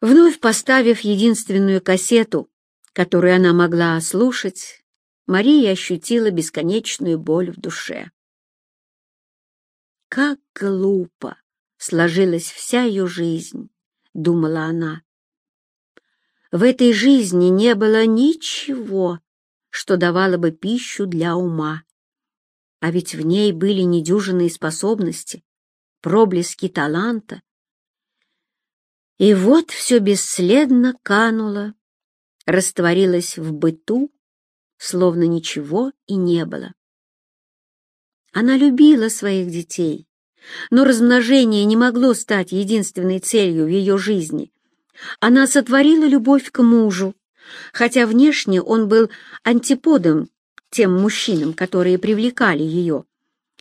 Вновь поставив единственную кассету, которую она могла слушать, Мария ощутила бесконечную боль в душе. «Как глупо сложилась вся ее жизнь», — думала она. В этой жизни не было ничего, что давало бы пищу для ума. А ведь в ней были недюжинные способности, проблески таланта. И вот все бесследно кануло, растворилось в быту, словно ничего и не было. Она любила своих детей, но размножение не могло стать единственной целью в ее жизни. Она сотворила любовь к мужу, хотя внешне он был антиподом тем мужчинам, которые привлекали ее.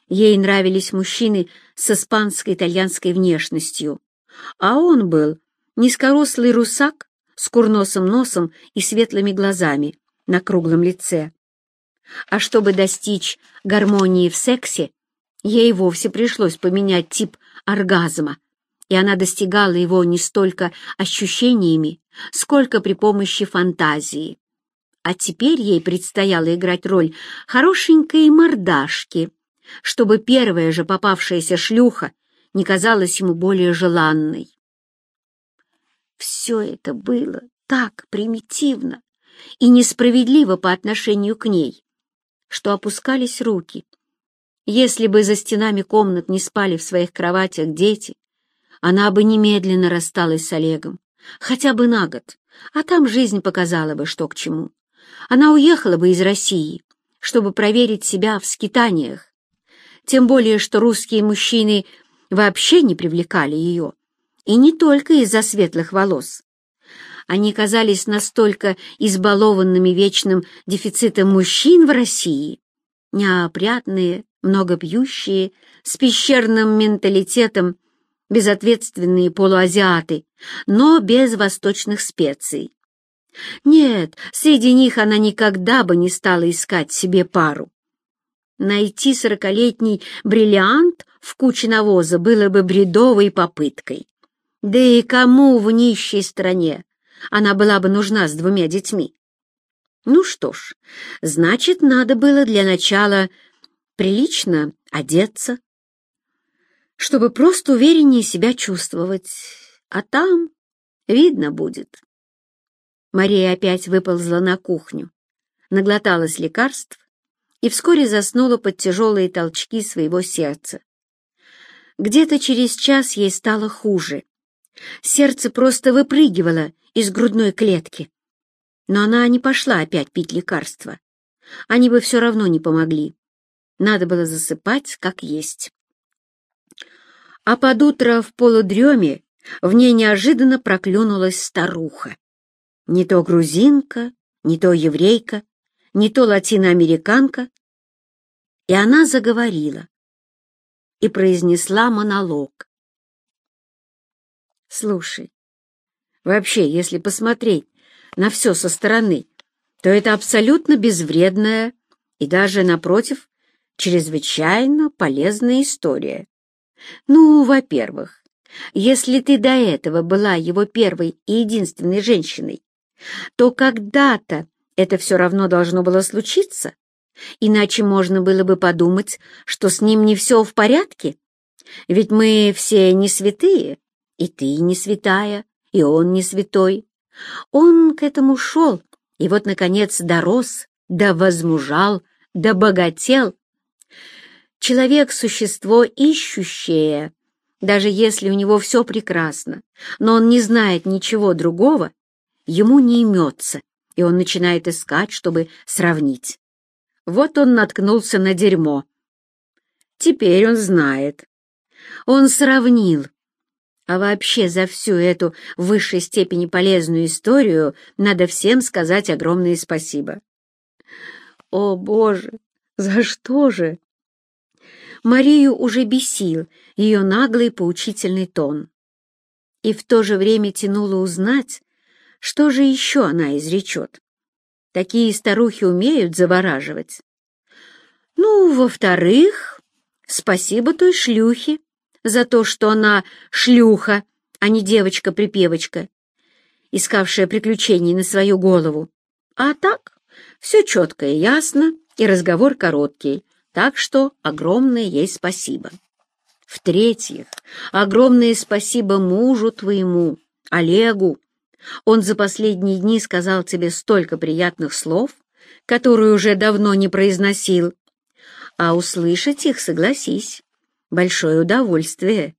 Ей нравились мужчины с испанской итальянской внешностью, а он был низкорослый русак с курносым носом и светлыми глазами на круглом лице. А чтобы достичь гармонии в сексе, ей вовсе пришлось поменять тип оргазма, и она достигала его не столько ощущениями, сколько при помощи фантазии. А теперь ей предстояло играть роль хорошенькой мордашки, чтобы первая же попавшаяся шлюха не казалась ему более желанной. Все это было так примитивно и несправедливо по отношению к ней, что опускались руки. Если бы за стенами комнат не спали в своих кроватях дети, она бы немедленно рассталась с Олегом, хотя бы на год, а там жизнь показала бы, что к чему. Она уехала бы из России, чтобы проверить себя в скитаниях. Тем более, что русские мужчины вообще не привлекали ее, и не только из-за светлых волос. Они казались настолько избалованными вечным дефицитом мужчин в России, неопрятные, многопьющие, с пещерным менталитетом, безответственные полуазиаты, но без восточных специй. Нет, среди них она никогда бы не стала искать себе пару. Найти сорокалетний бриллиант в куче навоза было бы бредовой попыткой. Да и кому в нищей стране она была бы нужна с двумя детьми? Ну что ж, значит, надо было для начала прилично одеться, чтобы просто увереннее себя чувствовать, а там видно будет. Мария опять выползла на кухню, наглоталась лекарств и вскоре заснула под тяжелые толчки своего сердца. Где-то через час ей стало хуже. Сердце просто выпрыгивало из грудной клетки. Но она не пошла опять пить лекарства. Они бы все равно не помогли. Надо было засыпать, как есть. А под утро в полудреме в ней неожиданно проклюнулась старуха. Не то грузинка, не то еврейка, не то латиноамериканка. И она заговорила и произнесла монолог. «Слушай, вообще, если посмотреть на все со стороны, то это абсолютно безвредная и даже, напротив, чрезвычайно полезная история. Ну, во-первых, если ты до этого была его первой и единственной женщиной, то когда-то это все равно должно было случиться, иначе можно было бы подумать, что с ним не все в порядке. Ведь мы все не святые, и ты не святая, и он не святой. Он к этому шел, и вот, наконец, дорос, да возмужал, да богател, Человек — существо ищущее. Даже если у него все прекрасно, но он не знает ничего другого, ему не имется, и он начинает искать, чтобы сравнить. Вот он наткнулся на дерьмо. Теперь он знает. Он сравнил. А вообще за всю эту в высшей степени полезную историю надо всем сказать огромное спасибо. О, Боже, за что же? Марию уже бесил ее наглый поучительный тон. И в то же время тянуло узнать, что же еще она изречет. Такие старухи умеют завораживать. Ну, во-вторых, спасибо той шлюхе за то, что она шлюха, а не девочка-припевочка. искавшая приключений на свою голову. А так, все четко и ясно, и разговор короткий, так что огромное ей спасибо. В-третьих, огромное спасибо мужу твоему, Олегу. Он за последние дни сказал тебе столько приятных слов, которые уже давно не произносил. А услышать их, согласись, большое удовольствие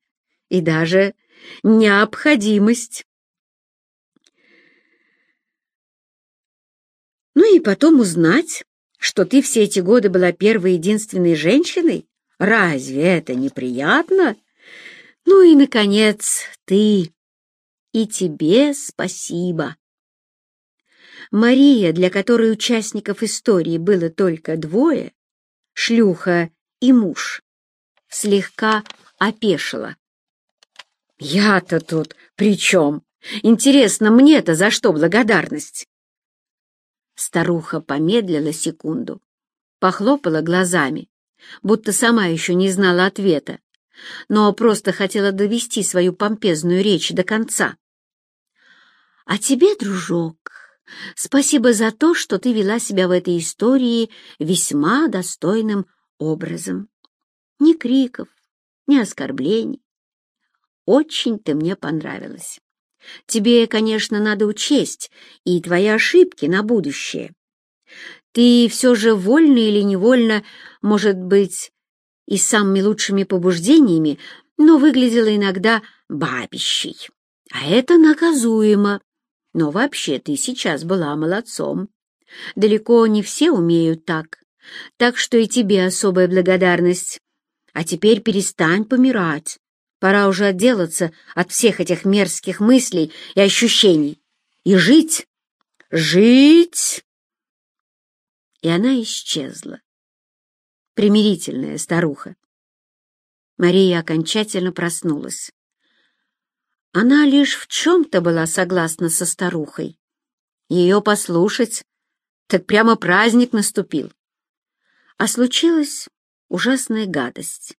и даже необходимость. Ну и потом узнать, что ты все эти годы была первой единственной женщиной? Разве это неприятно? Ну и, наконец, ты. И тебе спасибо. Мария, для которой участников истории было только двое, шлюха и муж, слегка опешила. «Я-то тут при чем? Интересно, мне-то за что благодарность?» Старуха помедлила секунду, похлопала глазами, будто сама еще не знала ответа, но просто хотела довести свою помпезную речь до конца. «А тебе, дружок, спасибо за то, что ты вела себя в этой истории весьма достойным образом. Ни криков, ни оскорблений. Очень ты мне понравилась. Тебе, конечно, надо учесть и твои ошибки на будущее. Ты все же вольно или невольно, может быть, и самыми лучшими побуждениями, но выглядела иногда бабищей. А это наказуемо. Но вообще ты сейчас была молодцом. Далеко не все умеют так. Так что и тебе особая благодарность. А теперь перестань помирать. Пора уже отделаться от всех этих мерзких мыслей и ощущений. И жить, жить. И она исчезла. Примирительная старуха. Мария окончательно проснулась. Она лишь в чем-то была согласна со старухой. Ее послушать, так прямо праздник наступил. А случилась ужасная гадость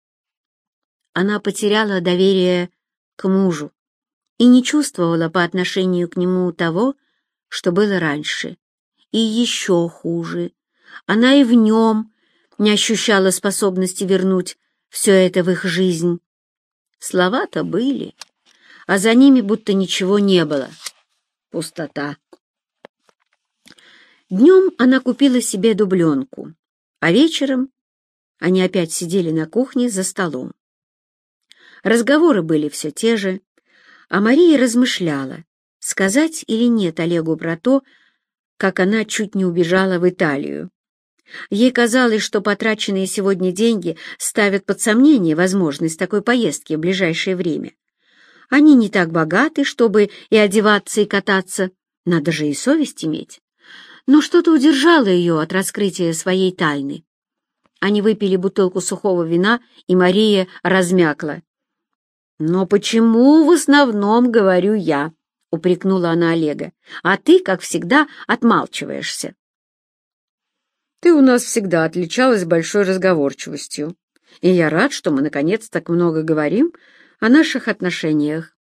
она потеряла доверие к мужу и не чувствовала по отношению к нему того, что было раньше. И еще хуже, она и в нем не ощущала способности вернуть все это в их жизнь. Слова-то были, а за ними будто ничего не было. Пустота. Днем она купила себе дубленку, а вечером они опять сидели на кухне за столом. Разговоры были все те же, а Мария размышляла, сказать или нет Олегу про то, как она чуть не убежала в Италию. Ей казалось, что потраченные сегодня деньги ставят под сомнение возможность такой поездки в ближайшее время. Они не так богаты, чтобы и одеваться, и кататься, надо же и совесть иметь. Но что-то удержало ее от раскрытия своей тайны. Они выпили бутылку сухого вина, и Мария размякла. «Но почему в основном говорю я?» — упрекнула она Олега. «А ты, как всегда, отмалчиваешься». «Ты у нас всегда отличалась большой разговорчивостью, и я рад, что мы, наконец, так много говорим о наших отношениях.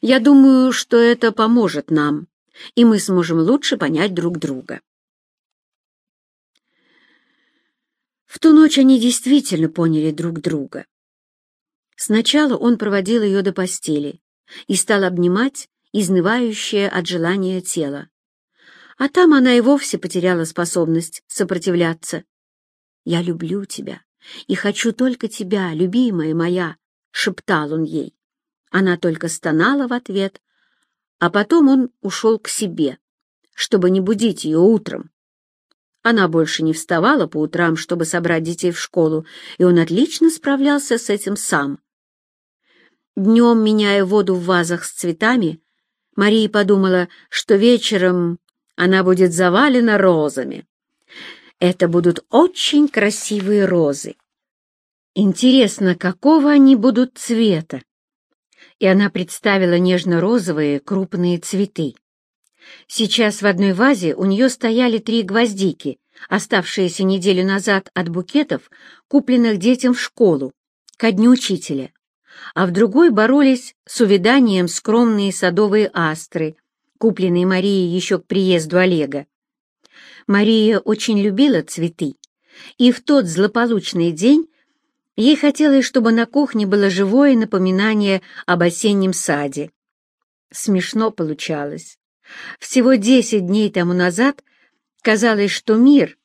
Я думаю, что это поможет нам, и мы сможем лучше понять друг друга». В ту ночь они действительно поняли друг друга. Сначала он проводил ее до постели и стал обнимать изнывающее от желания тело. А там она и вовсе потеряла способность сопротивляться. «Я люблю тебя и хочу только тебя, любимая моя», — шептал он ей. Она только стонала в ответ, а потом он ушел к себе, чтобы не будить ее утром. Она больше не вставала по утрам, чтобы собрать детей в школу, и он отлично справлялся с этим сам. Днем, меняя воду в вазах с цветами, Мария подумала, что вечером она будет завалена розами. Это будут очень красивые розы. Интересно, какого они будут цвета? И она представила нежно-розовые крупные цветы. Сейчас в одной вазе у нее стояли три гвоздики, оставшиеся неделю назад от букетов, купленных детям в школу, ко дню учителя а в другой боролись с увяданием скромные садовые астры, купленный Марией еще к приезду Олега. Мария очень любила цветы, и в тот злополучный день ей хотелось, чтобы на кухне было живое напоминание об осеннем саде. Смешно получалось. Всего десять дней тому назад казалось, что мир,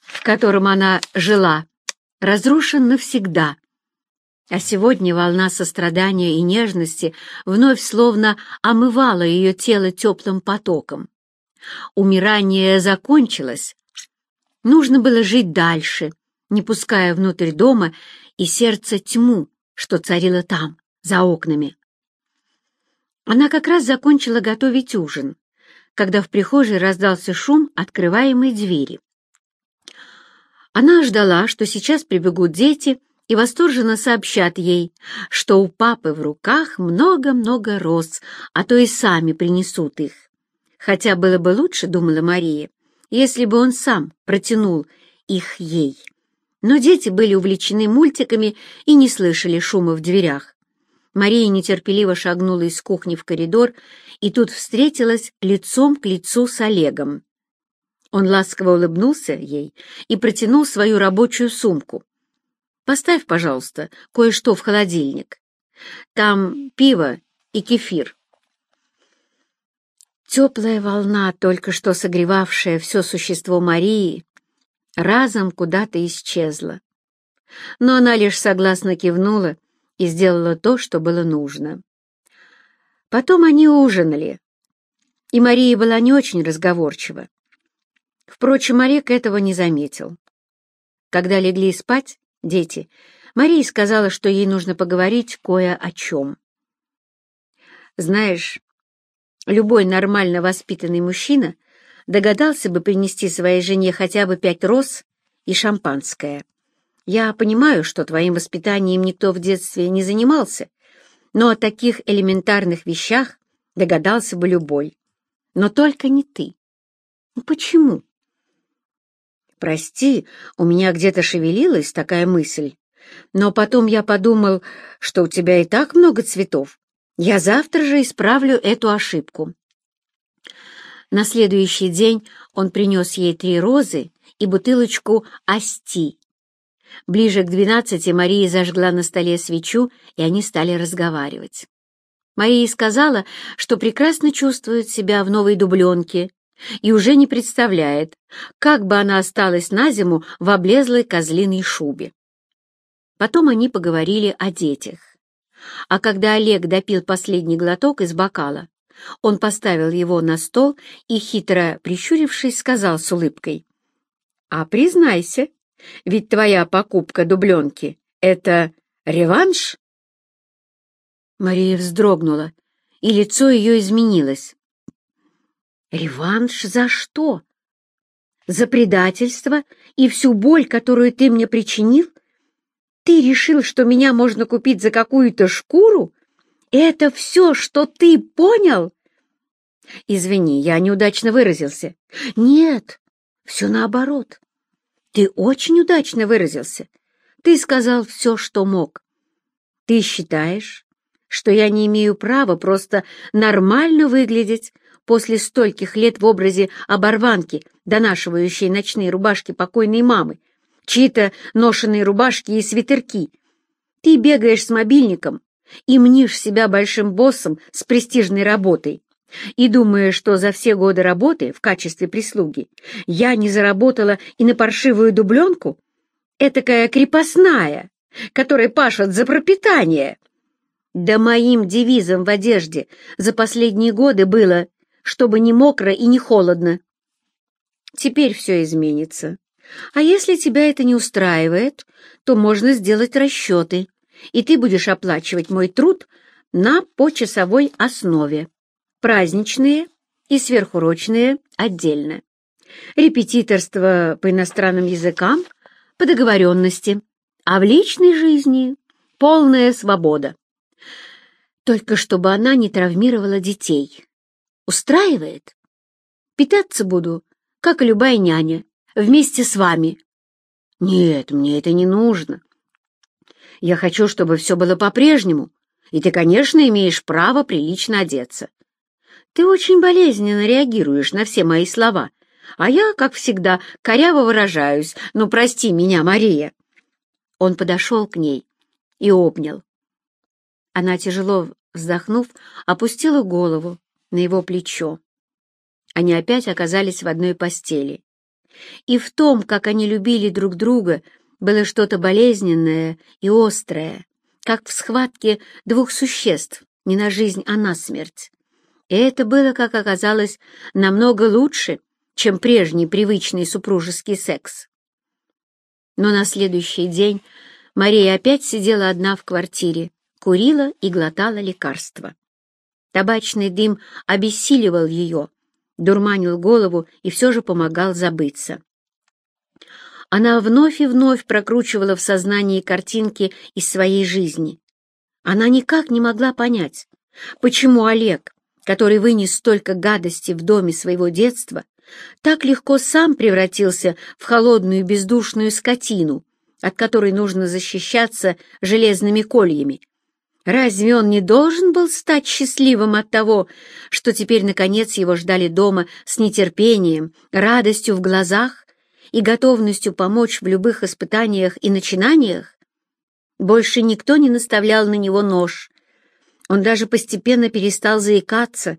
в котором она жила, разрушен навсегда. А сегодня волна сострадания и нежности вновь словно омывала ее тело теплым потоком. Умирание закончилось. Нужно было жить дальше, не пуская внутрь дома и сердце тьму, что царило там, за окнами. Она как раз закончила готовить ужин, когда в прихожей раздался шум открываемой двери. Она ждала, что сейчас прибегут дети и восторженно сообщат ей, что у папы в руках много-много роз, а то и сами принесут их. Хотя было бы лучше, думала Мария, если бы он сам протянул их ей. Но дети были увлечены мультиками и не слышали шума в дверях. Мария нетерпеливо шагнула из кухни в коридор и тут встретилась лицом к лицу с Олегом. Он ласково улыбнулся ей и протянул свою рабочую сумку. «Поставь, пожалуйста, кое-что в холодильник. Там пиво и кефир». Теплая волна, только что согревавшая все существо Марии, разом куда-то исчезла. Но она лишь согласно кивнула и сделала то, что было нужно. Потом они ужинали, и Мария была не очень разговорчива. Впрочем, Олег этого не заметил. Когда легли спать дети, Мария сказала, что ей нужно поговорить кое о чем. «Знаешь, любой нормально воспитанный мужчина догадался бы принести своей жене хотя бы пять роз и шампанское. Я понимаю, что твоим воспитанием никто в детстве не занимался, но о таких элементарных вещах догадался бы любой. Но только не ты. Ну, почему? Прости, у меня где-то шевелилась такая мысль. Но потом я подумал, что у тебя и так много цветов. Я завтра же исправлю эту ошибку. На следующий день он принес ей три розы и бутылочку асти Ближе к двенадцати Мария зажгла на столе свечу, и они стали разговаривать. Мария сказала, что прекрасно чувствует себя в новой дубленке и уже не представляет, как бы она осталась на зиму в облезлой козлиной шубе. Потом они поговорили о детях. А когда Олег допил последний глоток из бокала, он поставил его на стол и, хитро прищурившись, сказал с улыбкой, «А признайся, ведь твоя покупка дубленки — это реванш?» Мария вздрогнула, и лицо ее изменилось. «Реванш за что? За предательство и всю боль, которую ты мне причинил? Ты решил, что меня можно купить за какую-то шкуру? Это все, что ты понял?» «Извини, я неудачно выразился». «Нет, все наоборот. Ты очень удачно выразился. Ты сказал все, что мог. Ты считаешь, что я не имею права просто нормально выглядеть после стольких лет в образе оборванки, донашивающей ночные рубашки покойной мамы, чьи-то ношеные рубашки и свитерки. Ты бегаешь с мобильником и мнишь себя большим боссом с престижной работой. И думая, что за все годы работы в качестве прислуги я не заработала и на паршивую дубленку, этакая крепостная, которая пашет за пропитание. Да моим девизом в одежде за последние годы было, чтобы не мокро и не холодно. Теперь все изменится. А если тебя это не устраивает, то можно сделать расчеты, и ты будешь оплачивать мой труд на почасовой основе праздничные и сверхурочные отдельно. Репетиторство по иностранным языкам по договоренности, а в личной жизни полная свобода. Только чтобы она не травмировала детей. Устраивает? Питаться буду, как и любая няня, вместе с вами. Нет, мне это не нужно. Я хочу, чтобы все было по-прежнему, и ты, конечно, имеешь право прилично одеться. Ты очень болезненно реагируешь на все мои слова, а я, как всегда, коряво выражаюсь. Ну, прости меня, Мария. Он подошел к ней и обнял. Она, тяжело вздохнув, опустила голову на его плечо. Они опять оказались в одной постели. И в том, как они любили друг друга, было что-то болезненное и острое, как в схватке двух существ, не на жизнь, а на смерть. И это было, как оказалось, намного лучше, чем прежний привычный супружеский секс. Но на следующий день Мария опять сидела одна в квартире, курила и глотала лекарства. Табачный дым обессиливал ее, дурманил голову и все же помогал забыться. Она вновь и вновь прокручивала в сознании картинки из своей жизни. Она никак не могла понять, почему Олег, который вынес столько гадости в доме своего детства, так легко сам превратился в холодную бездушную скотину, от которой нужно защищаться железными кольями. Разве он не должен был стать счастливым от того, что теперь, наконец, его ждали дома с нетерпением, радостью в глазах и готовностью помочь в любых испытаниях и начинаниях? Больше никто не наставлял на него нож. Он даже постепенно перестал заикаться,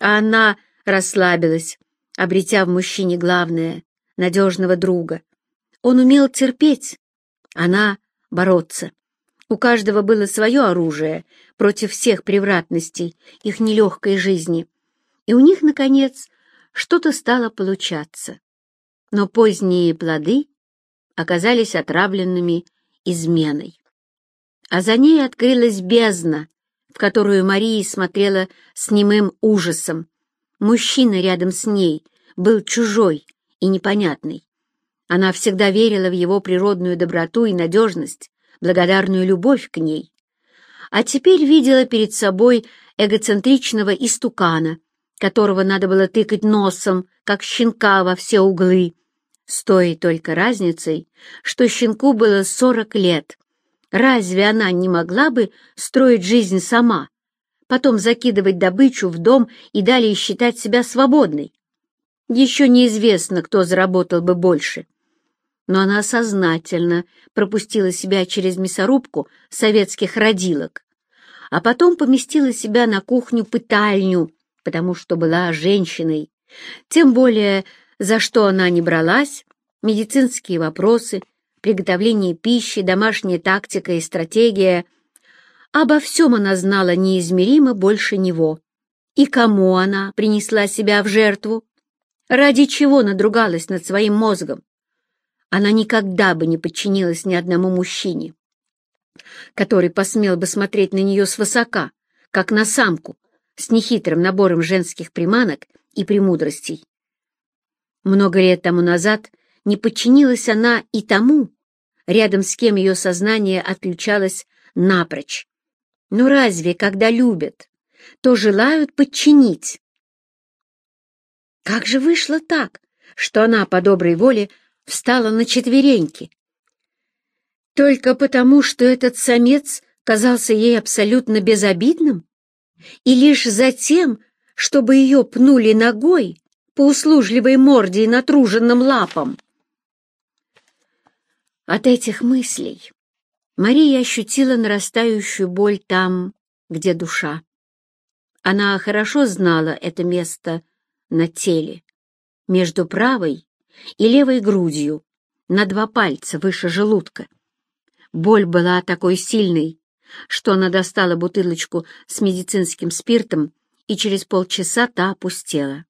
а она расслабилась, обретя в мужчине главное — надежного друга. Он умел терпеть, она — бороться. У каждого было свое оружие против всех превратностей их нелегкой жизни, и у них, наконец, что-то стало получаться. Но поздние плоды оказались отравленными изменой. А за ней открылась бездна, в которую Мария смотрела с немым ужасом. Мужчина рядом с ней был чужой и непонятный. Она всегда верила в его природную доброту и надежность, благодарную любовь к ней, а теперь видела перед собой эгоцентричного истукана, которого надо было тыкать носом, как щенка во все углы, с той только разницей, что щенку было сорок лет. Разве она не могла бы строить жизнь сама, потом закидывать добычу в дом и далее считать себя свободной? Еще неизвестно, кто заработал бы больше но она сознательно пропустила себя через мясорубку советских родилок, а потом поместила себя на кухню-пытальню, потому что была женщиной. Тем более, за что она не бралась, медицинские вопросы, приготовление пищи, домашняя тактика и стратегия. Обо всем она знала неизмеримо больше него. И кому она принесла себя в жертву? Ради чего надругалась над своим мозгом? она никогда бы не подчинилась ни одному мужчине, который посмел бы смотреть на нее свысока, как на самку, с нехитрым набором женских приманок и премудростей. Много лет тому назад не подчинилась она и тому, рядом с кем ее сознание отключалось напрочь. Но разве, когда любят, то желают подчинить? Как же вышло так, что она по доброй воле встала на четвереньки. Только потому, что этот самец казался ей абсолютно безобидным? И лишь затем, чтобы ее пнули ногой по услужливой морде и натруженным лапам? От этих мыслей Мария ощутила нарастающую боль там, где душа. Она хорошо знала это место на теле, между правой и левой грудью, на два пальца выше желудка. Боль была такой сильной, что она достала бутылочку с медицинским спиртом, и через полчаса та опустела.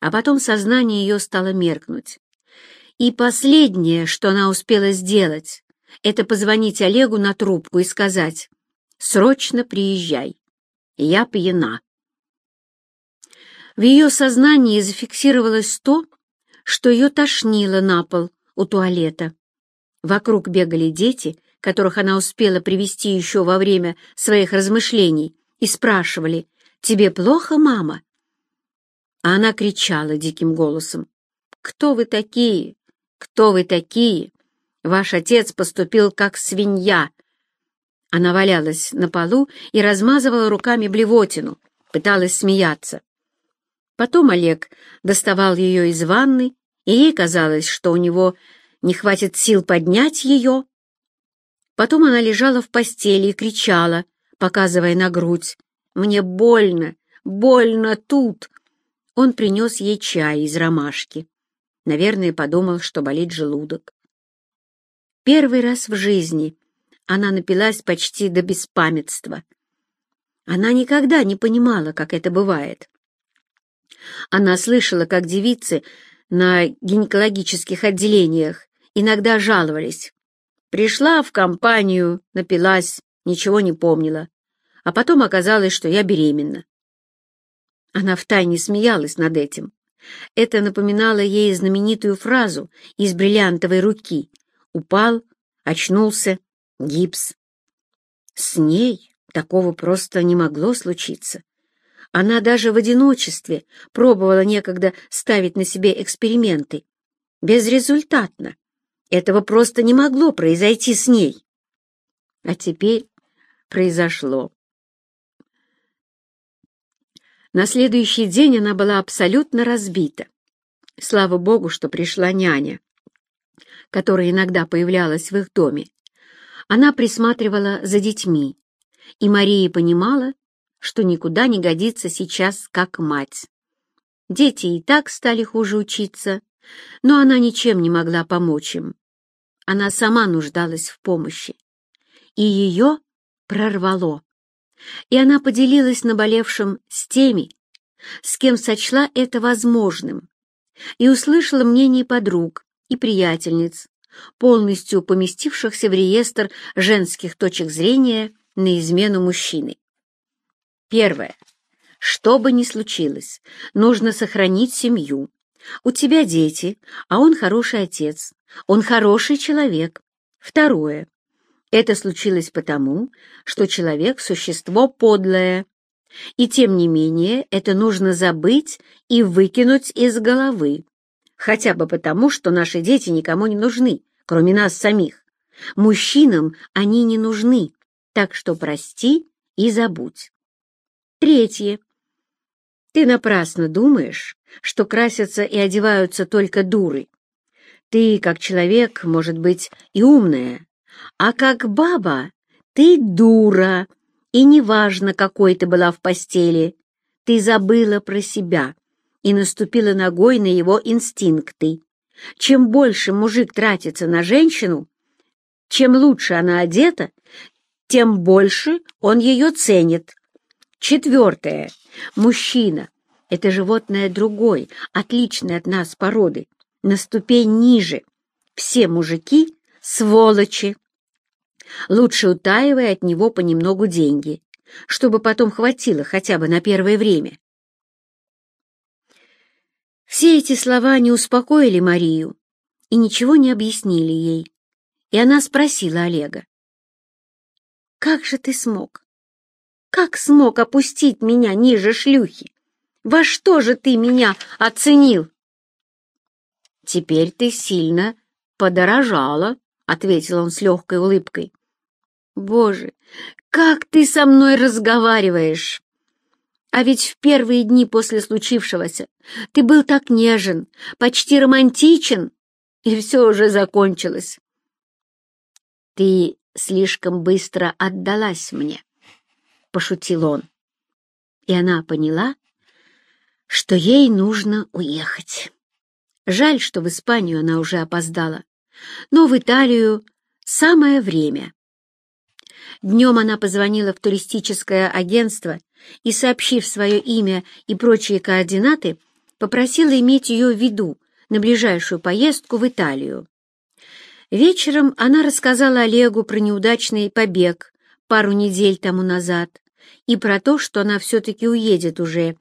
А потом сознание ее стало меркнуть. И последнее, что она успела сделать, это позвонить Олегу на трубку и сказать «Срочно приезжай, я пьяна». В ее сознании зафиксировалось то, что ее тошнило на пол у туалета. Вокруг бегали дети, которых она успела привести еще во время своих размышлений, и спрашивали «Тебе плохо, мама?» А она кричала диким голосом «Кто вы такие? Кто вы такие? Ваш отец поступил как свинья!» Она валялась на полу и размазывала руками блевотину, пыталась смеяться. Потом Олег доставал ее из ванны, и ей казалось, что у него не хватит сил поднять ее. Потом она лежала в постели и кричала, показывая на грудь. «Мне больно, больно тут!» Он принес ей чай из ромашки. Наверное, подумал, что болит желудок. Первый раз в жизни она напилась почти до беспамятства. Она никогда не понимала, как это бывает. Она слышала, как девицы на гинекологических отделениях иногда жаловались. Пришла в компанию, напилась, ничего не помнила. А потом оказалось, что я беременна. Она втайне смеялась над этим. Это напоминало ей знаменитую фразу из бриллиантовой руки. Упал, очнулся, гипс. С ней такого просто не могло случиться. Она даже в одиночестве пробовала некогда ставить на себе эксперименты. Безрезультатно. Этого просто не могло произойти с ней. А теперь произошло. На следующий день она была абсолютно разбита. Слава богу, что пришла няня, которая иногда появлялась в их доме. Она присматривала за детьми, и Мария понимала, что никуда не годится сейчас как мать. Дети и так стали хуже учиться, но она ничем не могла помочь им. Она сама нуждалась в помощи. И ее прорвало. И она поделилась наболевшим с теми, с кем сочла это возможным, и услышала мнение подруг и приятельниц, полностью поместившихся в реестр женских точек зрения на измену мужчины. Первое. Что бы ни случилось, нужно сохранить семью. У тебя дети, а он хороший отец, он хороший человек. Второе. Это случилось потому, что человек — существо подлое. И тем не менее это нужно забыть и выкинуть из головы. Хотя бы потому, что наши дети никому не нужны, кроме нас самих. Мужчинам они не нужны, так что прости и забудь. Третье. Ты напрасно думаешь, что красятся и одеваются только дуры. Ты, как человек, может быть, и умная, а как баба ты дура, и неважно, какой ты была в постели, ты забыла про себя и наступила ногой на его инстинкты. Чем больше мужик тратится на женщину, чем лучше она одета, тем больше он ее ценит. Четвертое. Мужчина — это животное другой, отличное от нас породы, на ступень ниже. Все мужики — сволочи. Лучше утаивая от него понемногу деньги, чтобы потом хватило хотя бы на первое время. Все эти слова не успокоили Марию и ничего не объяснили ей, и она спросила Олега. «Как же ты смог? Как смог опустить меня ниже шлюхи? Во что же ты меня оценил? Теперь ты сильно подорожала, — ответил он с легкой улыбкой. Боже, как ты со мной разговариваешь! А ведь в первые дни после случившегося ты был так нежен, почти романтичен, и все уже закончилось. Ты слишком быстро отдалась мне. — пошутил он. И она поняла, что ей нужно уехать. Жаль, что в Испанию она уже опоздала, но в Италию самое время. Днем она позвонила в туристическое агентство и, сообщив свое имя и прочие координаты, попросила иметь ее в виду на ближайшую поездку в Италию. Вечером она рассказала Олегу про неудачный побег пару недель тому назад и про то, что она все-таки уедет уже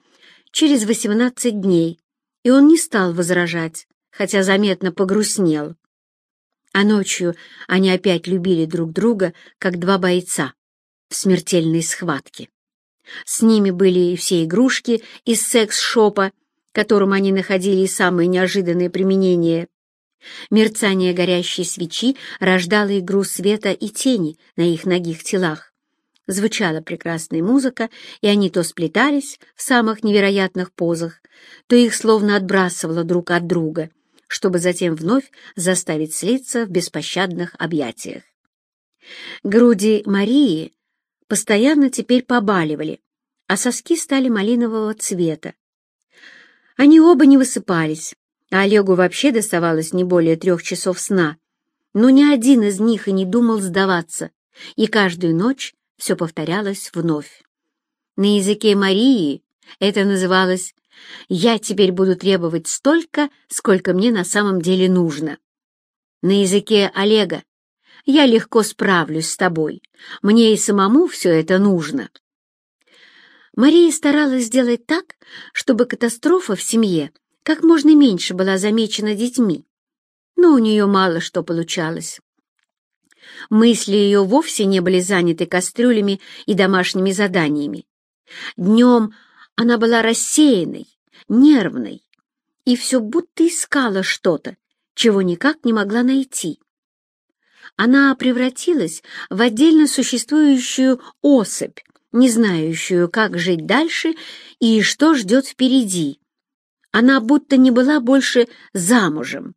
через восемнадцать дней, и он не стал возражать, хотя заметно погрустнел. А ночью они опять любили друг друга, как два бойца в смертельной схватке. С ними были и все игрушки из секс-шопа, которым они находили самые неожиданные применения. Мерцание горящей свечи рождало игру света и тени на их ногих телах. звучала прекрасная музыка, и они то сплетались в самых невероятных позах, то их словно отбрасывало друг от друга, чтобы затем вновь заставить слиться в беспощадных объятиях. Груди Марии постоянно теперь побаливали, а соски стали малинового цвета. Они оба не высыпались, а Олегу вообще доставалось не более трех часов сна, но ни один из них и не думал сдаваться, и каждую ночь все повторялось вновь. На языке Марии это называлось «Я теперь буду требовать столько, сколько мне на самом деле нужно». На языке Олега «Я легко справлюсь с тобой, мне и самому все это нужно». Мария старалась сделать так, чтобы катастрофа в семье как можно меньше была замечена детьми, но у нее мало что получалось. Мысли ее вовсе не были заняты кастрюлями и домашними заданиями. Днем она была рассеянной, нервной и все будто искала что-то, чего никак не могла найти. Она превратилась в отдельно существующую особь, не знающую, как жить дальше и что ждет впереди. Она будто не была больше замужем,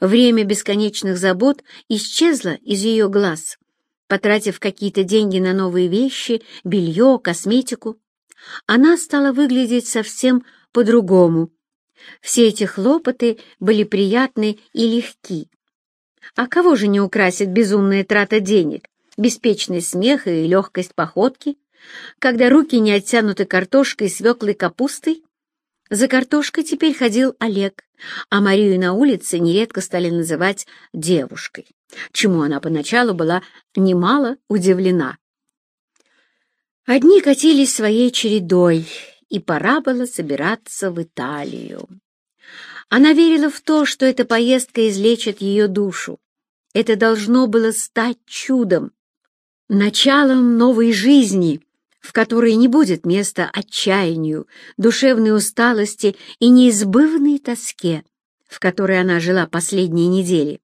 Время бесконечных забот исчезло из ее глаз. Потратив какие-то деньги на новые вещи, белье, косметику, она стала выглядеть совсем по-другому. Все эти хлопоты были приятны и легки. А кого же не украсит безумная трата денег, беспечный смех и легкость походки, когда руки не оттянуты картошкой, свеклой, капустой? За картошкой теперь ходил Олег, а Марию на улице нередко стали называть девушкой, чему она поначалу была немало удивлена. Одни катились своей чередой, и пора было собираться в Италию. Она верила в то, что эта поездка излечит ее душу. Это должно было стать чудом, началом новой жизни, в которой не будет места отчаянию, душевной усталости и неизбывной тоске, в которой она жила последние недели.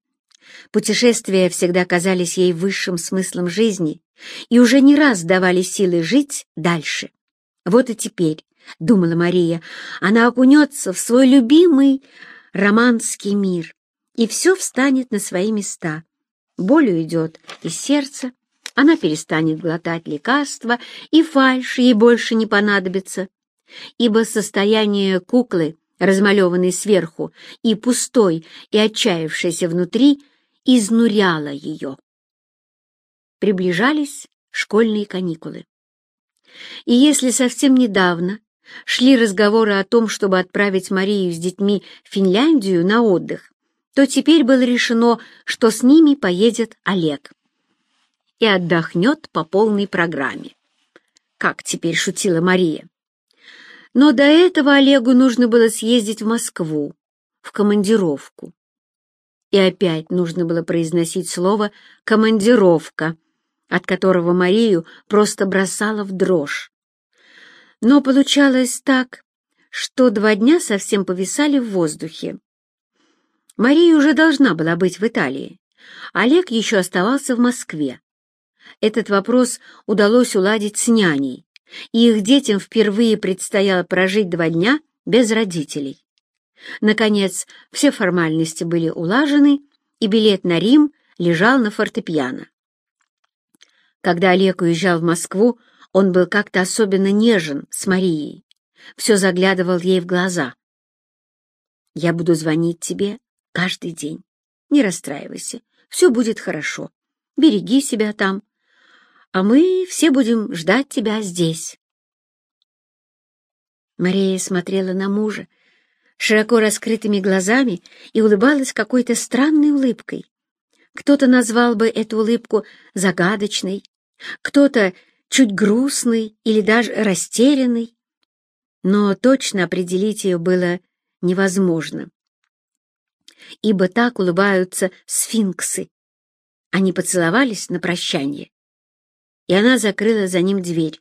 Путешествия всегда казались ей высшим смыслом жизни и уже не раз давали силы жить дальше. Вот и теперь, — думала Мария, — она окунется в свой любимый романский мир, и все встанет на свои места. Боль уйдет из сердца, она перестанет глотать лекарства, и фальшь ей больше не понадобится, ибо состояние куклы, размалеванной сверху, и пустой, и отчаявшейся внутри, изнуряло ее. Приближались школьные каникулы. И если совсем недавно шли разговоры о том, чтобы отправить Марию с детьми в Финляндию на отдых, то теперь было решено, что с ними поедет Олег и отдохнет по полной программе. Как теперь шутила Мария. Но до этого Олегу нужно было съездить в Москву, в командировку. И опять нужно было произносить слово «командировка», от которого Марию просто бросала в дрожь. Но получалось так, что два дня совсем повисали в воздухе. Мария уже должна была быть в Италии. Олег еще оставался в Москве. Этот вопрос удалось уладить с няней, и их детям впервые предстояло прожить два дня без родителей. Наконец, все формальности были улажены, и билет на Рим лежал на фортепиано. Когда Олег уезжал в Москву, он был как-то особенно нежен с Марией, все заглядывал ей в глаза. «Я буду звонить тебе каждый день. Не расстраивайся, все будет хорошо. Береги себя там, а мы все будем ждать тебя здесь. Мария смотрела на мужа широко раскрытыми глазами и улыбалась какой-то странной улыбкой. Кто-то назвал бы эту улыбку загадочной, кто-то чуть грустной или даже растерянной, но точно определить ее было невозможно, ибо так улыбаются сфинксы. Они поцеловались на прощание и она закрыла за ним дверь.